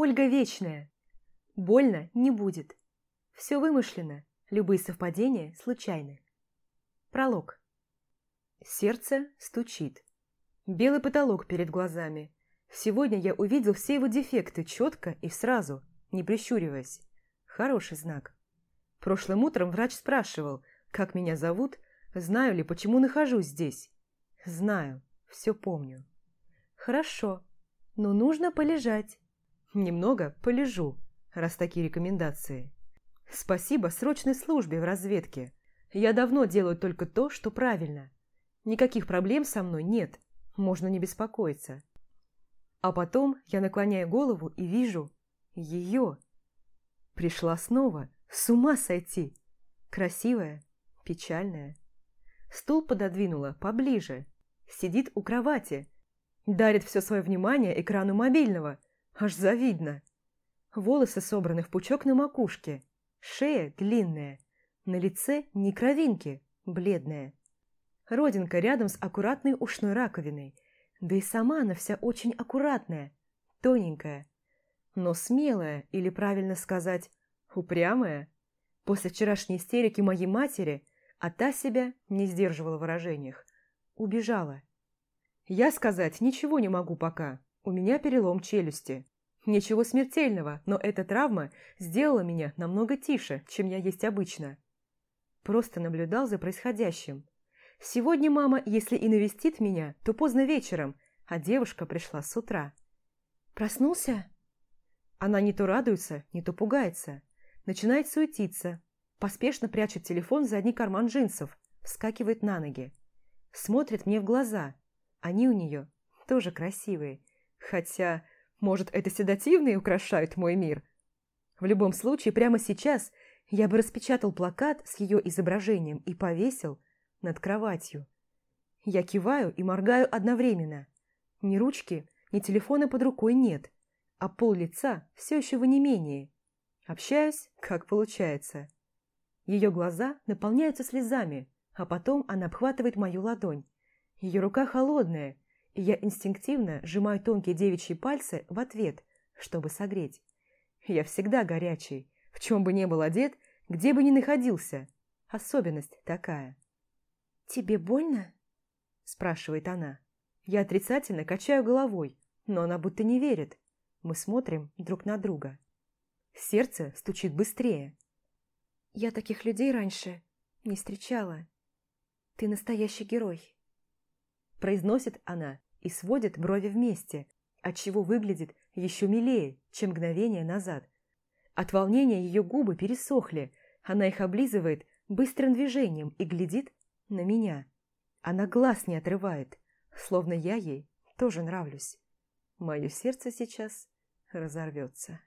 Ольга вечная. Больно не будет. Все вымышлено, любые совпадения случайны. Пролог. Сердце стучит. Белый потолок перед глазами. Сегодня я увидел все его дефекты четко и сразу, не прищуриваясь. Хороший знак. Прошлым утром врач спрашивал, как меня зовут, знаю ли, почему нахожусь здесь. Знаю, все помню. Хорошо, но нужно полежать. Немного полежу, раз такие рекомендации. Спасибо срочной службе в разведке. Я давно делаю только то, что правильно. Никаких проблем со мной нет, можно не беспокоиться. А потом я наклоняю голову и вижу ее. Пришла снова, с ума сойти. Красивая, печальная. Стул пододвинула поближе. Сидит у кровати. Дарит все свое внимание экрану мобильного. Аж завидно. Волосы собраны в пучок на макушке. Шея длинная. На лице не кровинки, бледная. Родинка рядом с аккуратной ушной раковиной. Да и сама она вся очень аккуратная, тоненькая. Но смелая, или правильно сказать, упрямая. После вчерашней истерики моей матери, а та себя не сдерживала в выражениях. Убежала. Я сказать ничего не могу пока. У меня перелом челюсти. Ничего смертельного, но эта травма сделала меня намного тише, чем я есть обычно. Просто наблюдал за происходящим. Сегодня мама, если и навестит меня, то поздно вечером, а девушка пришла с утра. Проснулся? Она не то радуется, не то пугается. Начинает суетиться. Поспешно прячет телефон в задний карман джинсов, вскакивает на ноги. Смотрит мне в глаза. Они у нее тоже красивые. Хотя, может, это седативные украшают мой мир? В любом случае, прямо сейчас я бы распечатал плакат с ее изображением и повесил над кроватью. Я киваю и моргаю одновременно. Ни ручки, ни телефона под рукой нет, а пол лица все еще в онемении. Общаюсь, как получается. Ее глаза наполняются слезами, а потом она обхватывает мою ладонь. Ее рука холодная, и я инстинктивно сжимаю тонкие девичьи пальцы в ответ, чтобы согреть. Я всегда горячий, в чем бы ни был одет, где бы ни находился. Особенность такая. «Тебе больно?» – спрашивает она. Я отрицательно качаю головой, но она будто не верит. Мы смотрим друг на друга. Сердце стучит быстрее. «Я таких людей раньше не встречала. Ты настоящий герой», – произносит она и сводит брови вместе, отчего выглядит еще милее, чем мгновение назад. От волнения ее губы пересохли, она их облизывает быстрым движением и глядит на меня. Она глаз не отрывает, словно я ей тоже нравлюсь. Мое сердце сейчас разорвется.